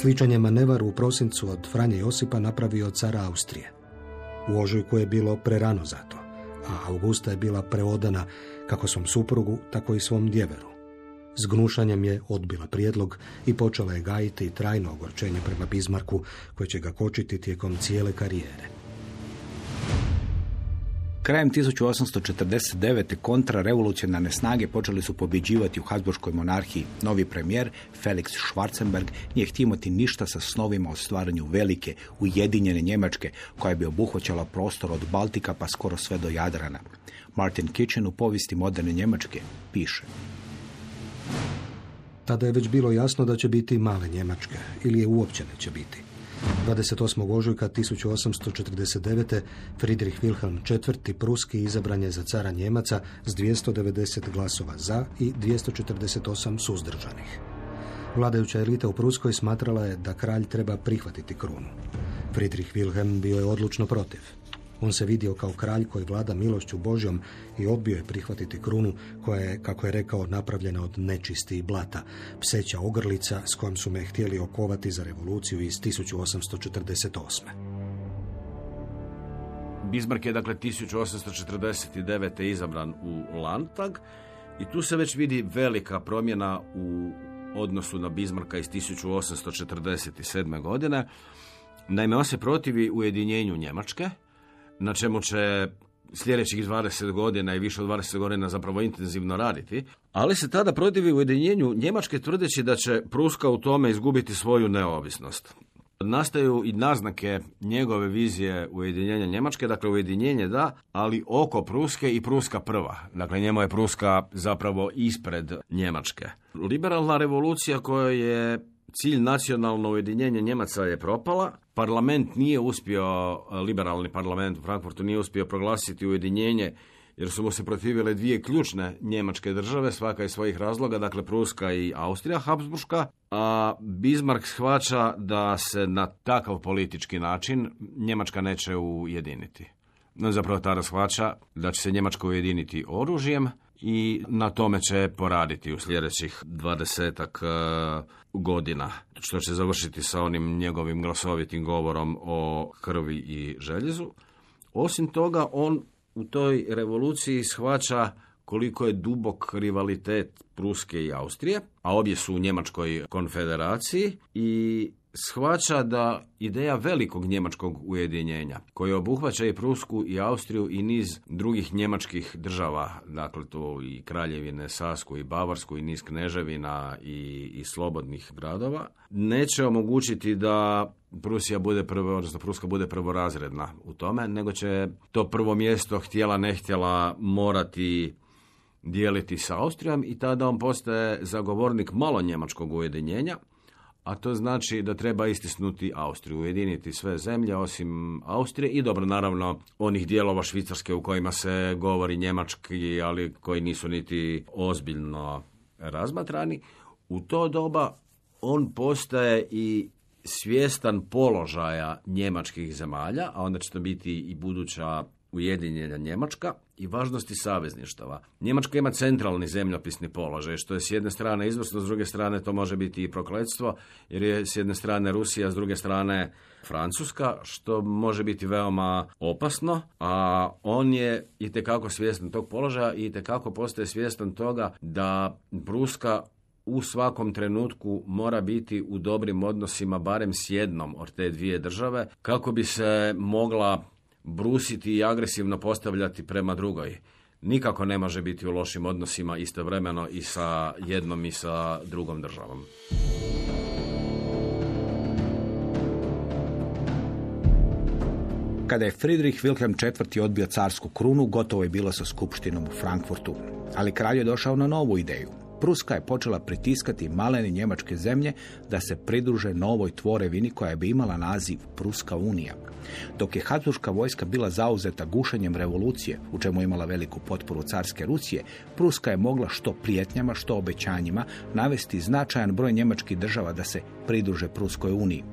Sličan je manevar u prosincu od Franje Josipa napravio cara Austrije. U ožujku je bilo prerano za to, a Augusta je bila preodana kako svom suprugu, tako i svom djeveru. S gnušanjem je odbila prijedlog i počela je gajiti trajno ogorčenje prema Bismarku koje će ga kočiti tijekom cijele karijere. Krajem 1849. kontrarevolucionarne snage počeli su pobjeđivati u Habsburškoj monarhiji. Novi premijer, Felix Schwarzenberg, nije htio imati ništa sa snovima o stvaranju velike, ujedinjene Njemačke, koja bi obuhvaćala prostor od Baltika pa skoro sve do Jadrana. Martin Kitchen u povijesti moderne Njemačke piše. Tada je već bilo jasno da će biti male Njemačke, ili je uopće neće biti. 28. ožujka 1849. Friedrich Wilhelm IV. Pruski izabran je za cara Njemaca s 290 glasova za i 248 suzdržanih. Vladajuća elita u Pruskoj smatrala je da kralj treba prihvatiti krunu. Friedrich Wilhelm bio je odlučno protiv. On se vidio kao kralj koji vlada milošću Božjom i odbio je prihvatiti krunu koja je, kako je rekao, napravljena od nečisti i blata, pseća ogrlica s kojom su me htjeli okovati za revoluciju iz 1848. Bismarck je dakle 1849. izabran u Landtag i tu se već vidi velika promjena u odnosu na Bismarcka iz 1847. godine. Naime, on se protivi ujedinjenju Njemačke, na čemu će sljedećih 20 godina i više od 20 godina zapravo intenzivno raditi, ali se tada protivi ujedinjenju Njemačke tvrdeći da će Pruska u tome izgubiti svoju neovisnost. nastaju i naznake njegove vizije ujedinjenja Njemačke, dakle ujedinjenje da, ali oko Pruske i Pruska prva. Dakle, njemu je Pruska zapravo ispred Njemačke. Liberalna revolucija koja je cilj nacionalno ujedinjenje Njemaca je propala. Parlament nije uspio, liberalni parlament u Frankfurtu nije uspio proglasiti ujedinjenje jer su mu se protivile dvije ključne njemačke države, svaka iz svojih razloga, dakle Pruska i Austrija, Habsburška, a Bismarck shvaća da se na takav politički način Njemačka neće ujediniti. No, zapravo tada shvaća da će se Njemačka ujediniti oružjem i na tome će poraditi u sljedećih dvadesetak e, godina, što će završiti sa onim njegovim glasovitim govorom o krvi i željezu. Osim toga, on u toj revoluciji shvaća koliko je dubok rivalitet Pruske i Austrije, a obje su u Njemačkoj konfederaciji i shvaća da ideja velikog njemačkog ujedinjenja, koje obuhvaća i Prusku i Austriju i niz drugih njemačkih država, dakle to i Kraljevine, Sasku i Bavarsku i niz kneževina i, i slobodnih gradova, neće omogućiti da Prusija bude prvo, odnosno Pruska bude prvorazredna u tome, nego će to prvo mjesto htjela ne htjela morati dijeliti sa Austrijom i tada on postaje zagovornik malo njemačkog ujedinjenja, a to znači da treba istisnuti Austriju, ujediniti sve zemlje osim Austrije i dobro, naravno, onih dijelova Švicarske u kojima se govori njemački, ali koji nisu niti ozbiljno razmatrani. U to doba on postaje i svjestan položaja njemačkih zemalja, a onda će to biti i buduća ujedinjenja Njemačka i važnosti savezništava. Njemačka ima centralni zemljopisni položaj, što je s jedne strane izvrsno, s druge strane to može biti i prokletstvo, jer je s jedne strane Rusija, s druge strane Francuska, što može biti veoma opasno, a on je i tekako svjestan tog položaja i tekako postaje svjestan toga da Pruska u svakom trenutku mora biti u dobrim odnosima barem s jednom od te dvije države kako bi se mogla brusiti i agresivno postavljati prema drugoj. Nikako ne može biti u lošim odnosima istovremeno i sa jednom i sa drugom državom. Kada je Friedrich Wilhelm IV. odbio carsku krunu, gotovo je bilo sa skupštinom u Frankfurtu. Ali kralj je došao na novu ideju. Pruska je počela pritiskati malene njemačke zemlje da se pridruže novoj tvorevini koja bi imala naziv Pruska unija. Dok je Habsburška vojska bila zauzeta gušenjem revolucije, u čemu je imala veliku potporu carske Rusije, Pruska je mogla što prijetnjama, što obećanjima navesti značajan broj njemačkih država da se pridruže Pruskoj uniji.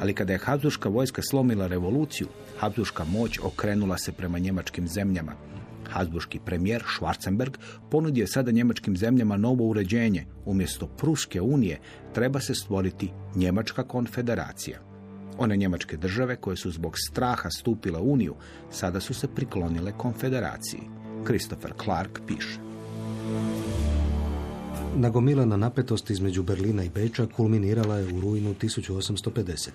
Ali kada je Habsburška vojska slomila revoluciju, Habsburška moć okrenula se prema njemačkim zemljama. Habsburški premijer Schwarzenberg ponudio je sada njemačkim zemljama novo uređenje. Umjesto Pruske unije treba se stvoriti Njemačka konfederacija. One njemačke države koje su zbog straha stupile u Uniju sada su se priklonile konfederaciji. Christopher Clark piše. Nagomilana napetost između Berlina i Beča kulminirala je u rujnu 1850.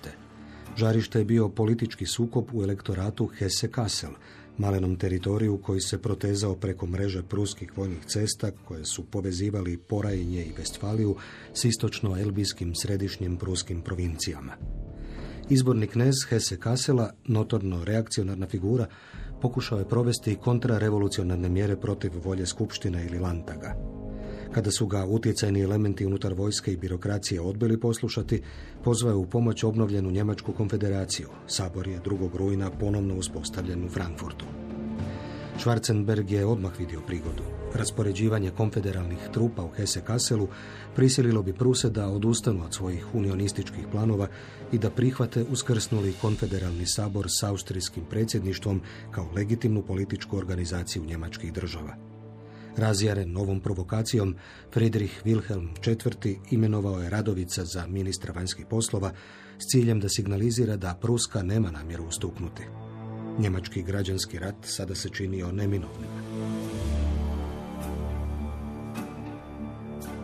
Žarište je bio politički sukob u elektoratu Hesse-Kassel, malenom teritoriju koji se protezao preko mreže pruskih vojnih cesta koje su povezivali Porajnje i Vestfaliju s istočno-elbijskim središnjim pruskim provincijama. Izborni knez Hesse Kassela, notorno reakcionarna figura, pokušao je provesti kontrarevolucionarne mjere protiv volje Skupštine ili Lantaga. Kada su ga utjecajni elementi unutar vojske i birokracije odbili poslušati, pozvao je u pomoć obnovljenu Njemačku konfederaciju. Sabor je 2. rujna ponovno uspostavljen u Frankfurtu. Schwarzenberg je odmah vidio prigodu. Raspoređivanje konfederalnih trupa u Hesse-Kasselu prisililo bi Pruse da odustanu od svojih unionističkih planova i da prihvate uskrsnuli konfederalni sabor s austrijskim predsjedništvom kao legitimnu političku organizaciju njemačkih država. Razjaren novom provokacijom, Friedrich Wilhelm IV. imenovao je Radovica za ministra vanjskih poslova s ciljem da signalizira da Pruska nema namjeru ustuknuti. Njemački građanski rat sada se činio neminovnim.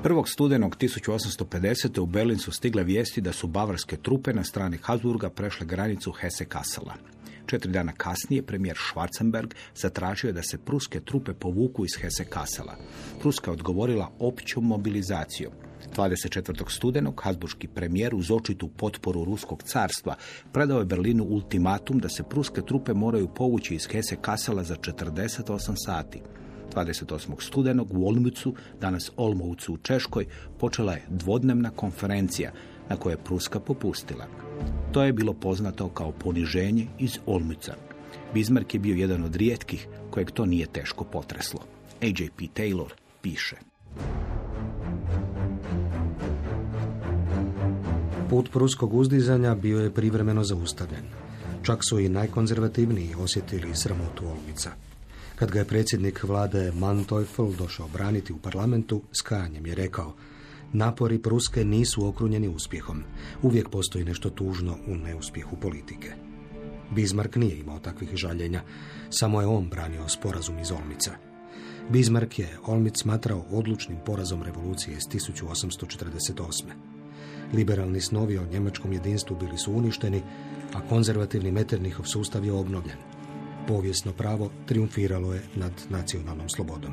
1. studenog 1850. u Berlin su stigle vijesti da su bavarske trupe na strani Habsburga prešle granicu Hesse-Kassela. Četiri dana kasnije premijer Schwarzenberg zatražio da se pruske trupe povuku iz Hesse-Kassela. Pruska je odgovorila općom mobilizacijom. 24. studenog Habsburški premijer uz očitu potporu Ruskog carstva predao je Berlinu ultimatum da se pruske trupe moraju povući iz Hese Kasela za 48 sati. 28. studenog u Olmicu, danas Olmovcu u Češkoj, počela je dvodnevna konferencija na kojoj je Pruska popustila. To je bilo poznato kao poniženje iz Olmica. Bismarck je bio jedan od rijetkih kojeg to nije teško potreslo. A.J.P. Taylor piše. Put pruskog uzdizanja bio je privremeno zaustavljen. Čak su i najkonzervativniji osjetili sramotu Olmica. Kad ga je predsjednik vlade Manteuffel došao braniti u parlamentu, s kajanjem je rekao Napori Pruske nisu okrunjeni uspjehom. Uvijek postoji nešto tužno u neuspjehu politike. Bismarck nije imao takvih žaljenja, samo je on branio sporazum iz Olmica. Bismarck je Olmic smatrao odlučnim porazom revolucije iz 1848. Liberalni snovi o njemačkom jedinstvu bili su uništeni, a konzervativni Meternihov sustav je obnovljen. Povijesno pravo triumfiralo je nad nacionalnom slobodom.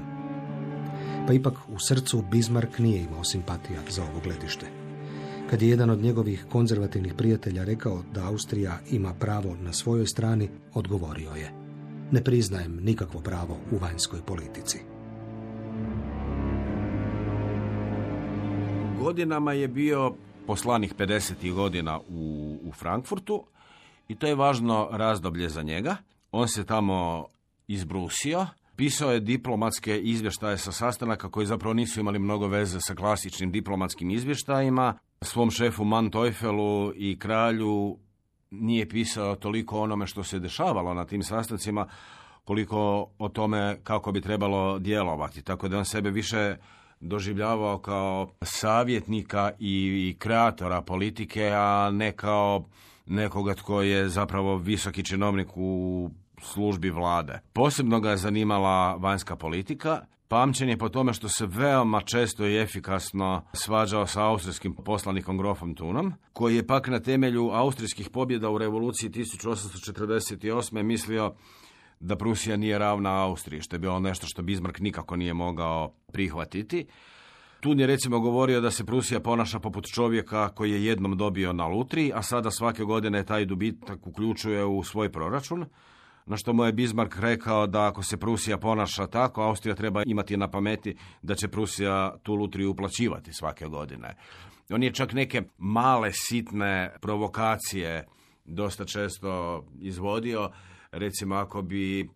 Pa ipak u srcu Bismarck nije imao simpatija za ovo gledište. Kad je jedan od njegovih konzervativnih prijatelja rekao da Austrija ima pravo na svojoj strani, odgovorio je Ne priznajem nikakvo pravo u vanjskoj politici. Godinama je bio poslanih 50. godina u, u Frankfurtu i to je važno razdoblje za njega. On se tamo izbrusio, pisao je diplomatske izvještaje sa sastanaka koji zapravo nisu imali mnogo veze sa klasičnim diplomatskim izvještajima. Svom šefu Manteufelu i kralju nije pisao toliko onome što se dešavalo na tim sastancima, koliko o tome kako bi trebalo djelovati. Tako da on sebe više doživljavao kao savjetnika i kreatora politike, a ne kao nekoga tko je zapravo visoki činovnik u službi vlade. Posebno ga je zanimala vanjska politika, Pamćen je po tome što se veoma često i efikasno svađao sa austrijskim poslanikom Grofom Tunom, koji je pak na temelju austrijskih pobjeda u revoluciji 1848. mislio da Prusija nije ravna Austriji, što je bilo nešto što Bismarck nikako nije mogao prihvatiti. Tun je recimo govorio da se Prusija ponaša poput čovjeka koji je jednom dobio na lutri, a sada svake godine taj dobitak uključuje u svoj proračun, na što mu je Bismarck rekao da ako se Prusija ponaša tako, Austrija treba imati na pameti da će Prusija tu lutriju uplaćivati svake godine. On je čak neke male, sitne provokacije dosta često izvodio, recimo ako bi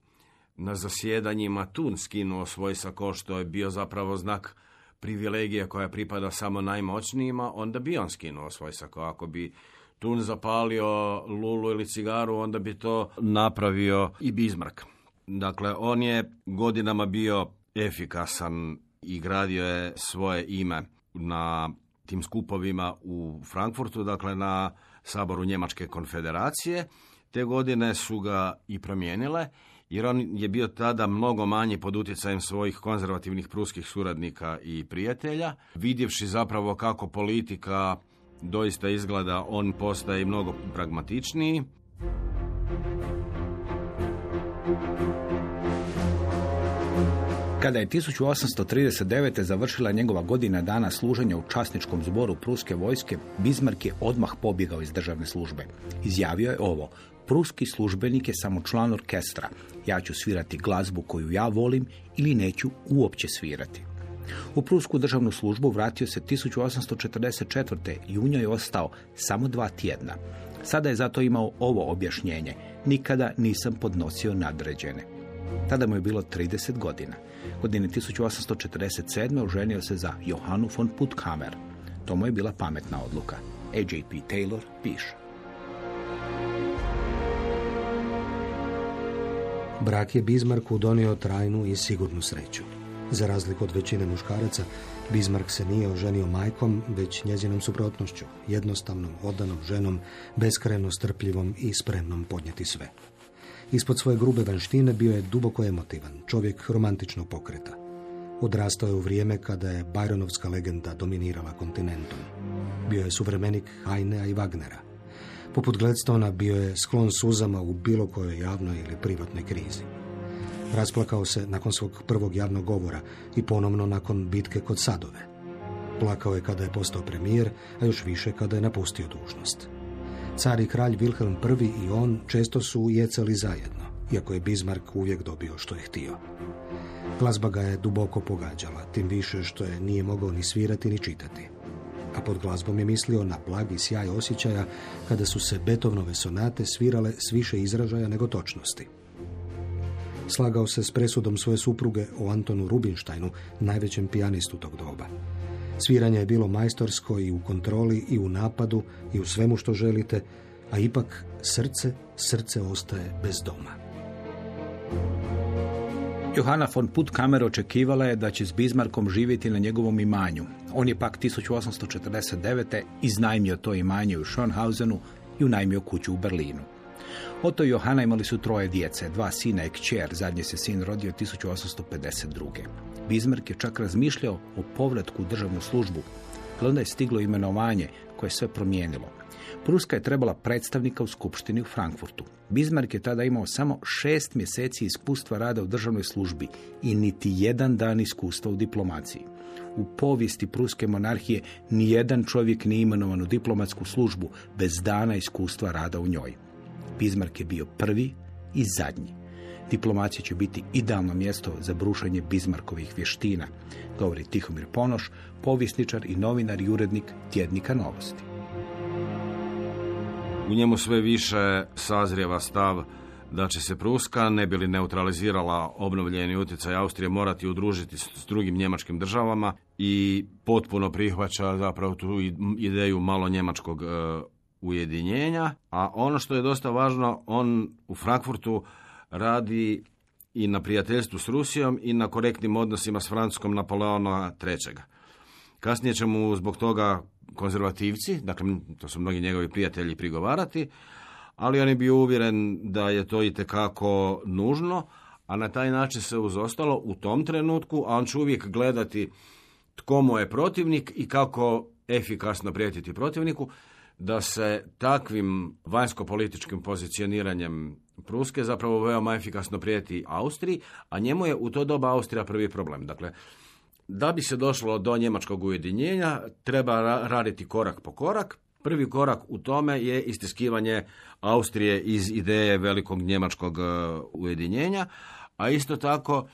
na zasjedanjima Tun skinuo svoj sako što je bio zapravo znak privilegije koja pripada samo najmoćnijima, onda bi on skinuo svoj sako. Ako bi Tun zapalio lulu ili cigaru, onda bi to napravio i Bismarck. Dakle, on je godinama bio efikasan i gradio je svoje ime na tim skupovima u Frankfurtu, dakle na saboru Njemačke konfederacije. Te godine su ga i promijenile, jer on je bio tada mnogo manji pod utjecajem svojih konzervativnih pruskih suradnika i prijatelja, vidjevši zapravo kako politika doista izgleda, on postaje mnogo pragmatičniji. Kada je 1839. završila njegova godina dana služenja u časničkom zboru pruske vojske, Bismarck je odmah pobjegao iz državne službe. Izjavio je ovo, pruski službenik je samo član orkestra. Ja ću svirati glazbu koju ja volim ili neću uopće svirati. U prusku državnu službu vratio se 1844. i u njoj ostao samo dva tjedna. Sada je zato imao ovo objašnjenje. Nikada nisam podnosio nadređene. Tada mu je bilo 30 godina. Godine 1847. oženio se za Johanu von Puttkamer. To mu je bila pametna odluka. A.J.P. Taylor piše. Brak je Bismarcku donio trajnu i sigurnu sreću. Za razliku od većine muškaraca, Bismarck se nije oženio majkom, već njezinom suprotnošću, jednostavnom, odanom ženom, beskreno strpljivom i spremnom podnijeti sve. Ispod svoje grube vanštine bio je duboko emotivan, čovjek romantičnog pokreta. Odrastao je u vrijeme kada je Byronovska legenda dominirala kontinentom. Bio je suvremenik Heinea i Wagnera. Poput Gladstona bio je sklon suzama u bilo kojoj javnoj ili privatnoj krizi. Rasplakao se nakon svog prvog javnog govora i ponovno nakon bitke kod Sadove. Plakao je kada je postao premijer, a još više kada je napustio dužnost. Car i kralj Wilhelm I i on često su jecali zajedno, iako je Bismarck uvijek dobio što je htio. Glazba ga je duboko pogađala, tim više što je nije mogao ni svirati ni čitati. A pod glazbom je mislio na blagi sjaj osjećaja kada su se Beethovenove sonate svirale s više izražaja nego točnosti. Slagao se s presudom svoje supruge o Antonu Rubinsteinu, najvećem pijanistu tog doba. Sviranje je bilo majstorsko i u kontroli i u napadu i u svemu što želite, a ipak srce, srce ostaje bez doma. Johana von Puttkamer očekivala je da će s Bismarckom živjeti na njegovom imanju. On je pak 1849. iznajmio to imanje u Schönhausenu i unajmio kuću u Berlinu. Oto i Johana imali su troje djece, dva sina i kćer, zadnji se sin rodio 1852. Bismarck je čak razmišljao o povratku u državnu službu, ali onda je stiglo imenovanje koje je sve promijenilo. Pruska je trebala predstavnika u skupštini u Frankfurtu. Bismarck je tada imao samo šest mjeseci iskustva rada u državnoj službi i niti jedan dan iskustva u diplomaciji. U povijesti pruske monarhije nijedan čovjek nije imenovan u diplomatsku službu bez dana iskustva rada u njoj. Bismarck je bio prvi i zadnji. Diplomacija će biti idealno mjesto za brušanje Bismarckovih vještina, govori Tihomir Ponoš, povjesničar i novinar i urednik tjednika novosti. U njemu sve više sazrijeva stav da će se Pruska, ne bi li neutralizirala obnovljeni utjecaj Austrije, morati udružiti s drugim njemačkim državama i potpuno prihvaća zapravo tu ideju malo njemačkog e, ujedinjenja. A ono što je dosta važno, on u Frankfurtu radi i na prijateljstvu s Rusijom i na korektnim odnosima s Francuskom Napoleona III. Kasnije će mu zbog toga konzervativci, dakle to su mnogi njegovi prijatelji prigovarati, ali on je bio uvjeren da je to i tekako nužno, a na taj način se uz ostalo u tom trenutku, a on će uvijek gledati tko mu je protivnik i kako efikasno prijetiti protivniku, da se takvim vanjsko-političkim pozicioniranjem Pruske zapravo veoma efikasno prijeti Austriji, a njemu je u to doba Austrija prvi problem. Dakle, da bi se došlo do njemačkog ujedinjenja, treba raditi korak po korak. Prvi korak u tome je istiskivanje Austrije iz ideje velikog njemačkog e, ujedinjenja, a isto tako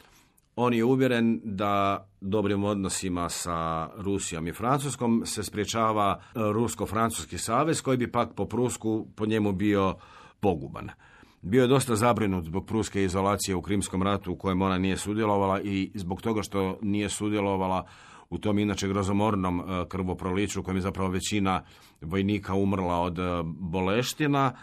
on je uvjeren da dobrim odnosima sa Rusijom i Francuskom se spriječava e, Rusko-Francuski savez koji bi pak po Prusku po njemu bio poguban. Bio je dosta zabrinut zbog pruske izolacije u Krimskom ratu u kojem ona nije sudjelovala i zbog toga što nije sudjelovala u tom inače grozomornom e, krvoproliću u kojem je zapravo većina vojnika umrla od e, boleština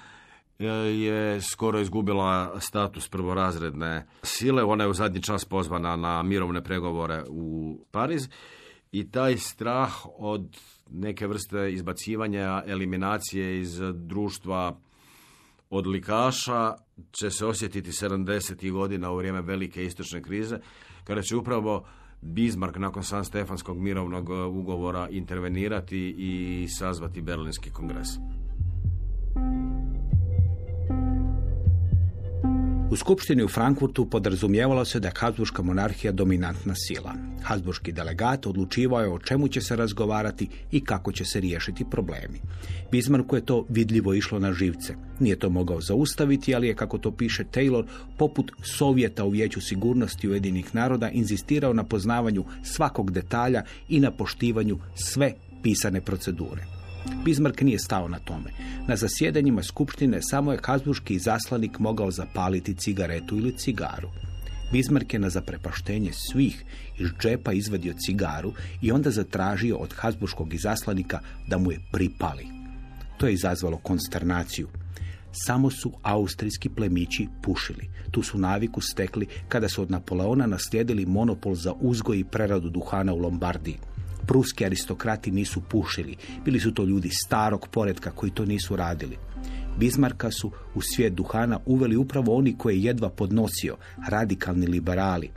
je skoro izgubila status prvorazredne sile. Ona je u zadnji čas pozvana na mirovne pregovore u Pariz i taj strah od neke vrste izbacivanja, eliminacije iz društva odlikaša će se osjetiti 70. godina u vrijeme velike istočne krize, kada će upravo Bismarck nakon San Stefanskog mirovnog e, ugovora intervenirati i sazvati Berlinski kongres. U skupštini u Frankfurtu podrazumijevalo se da je Habsburška monarhija dominantna sila. Habsburški delegat odlučivao je o čemu će se razgovarati i kako će se riješiti problemi. Bismarcku je to vidljivo išlo na živce. Nije to mogao zaustaviti, ali je, kako to piše Taylor, poput Sovjeta u Vijeću sigurnosti Ujedinih naroda inzistirao na poznavanju svakog detalja i na poštivanju sve pisane procedure. Bismarck nije stao na tome. Na zasjedanjima skupštine samo je Habsburški zaslanik mogao zapaliti cigaretu ili cigaru. Bismarck je na zaprepaštenje svih iz džepa izvadio cigaru i onda zatražio od Habsburškog izaslanika da mu je pripali. To je izazvalo konsternaciju. Samo su austrijski plemići pušili. Tu su naviku stekli kada su od Napoleona naslijedili monopol za uzgoj i preradu duhana u Lombardiji. Pruski aristokrati nisu pušili. Bili su to ljudi starog poredka koji to nisu radili. Bismarka su u svijet duhana uveli upravo oni koje je jedva podnosio, radikalni liberali.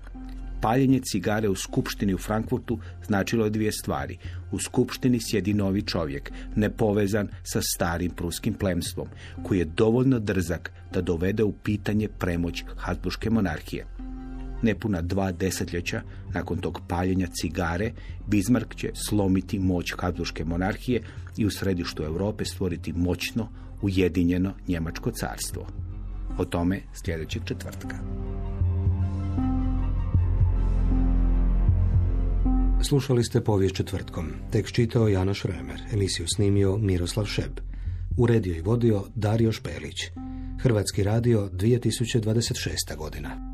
Paljenje cigare u skupštini u Frankfurtu značilo je dvije stvari. U skupštini sjedi novi čovjek, nepovezan sa starim pruskim plemstvom, koji je dovoljno drzak da dovede u pitanje premoć Habsburške monarhije. Nepuna dva desetljeća nakon tog paljenja cigare, Bismarck će slomiti moć Habsburške monarhije i u središtu Europe stvoriti moćno, ujedinjeno Njemačko carstvo. O tome sljedećeg četvrtka. Slušali ste povijest četvrtkom. Tekst čitao Janoš Remer, emisiju snimio Miroslav Šeb. Uredio i vodio Dario Špelić. Hrvatski radio 2026. godina.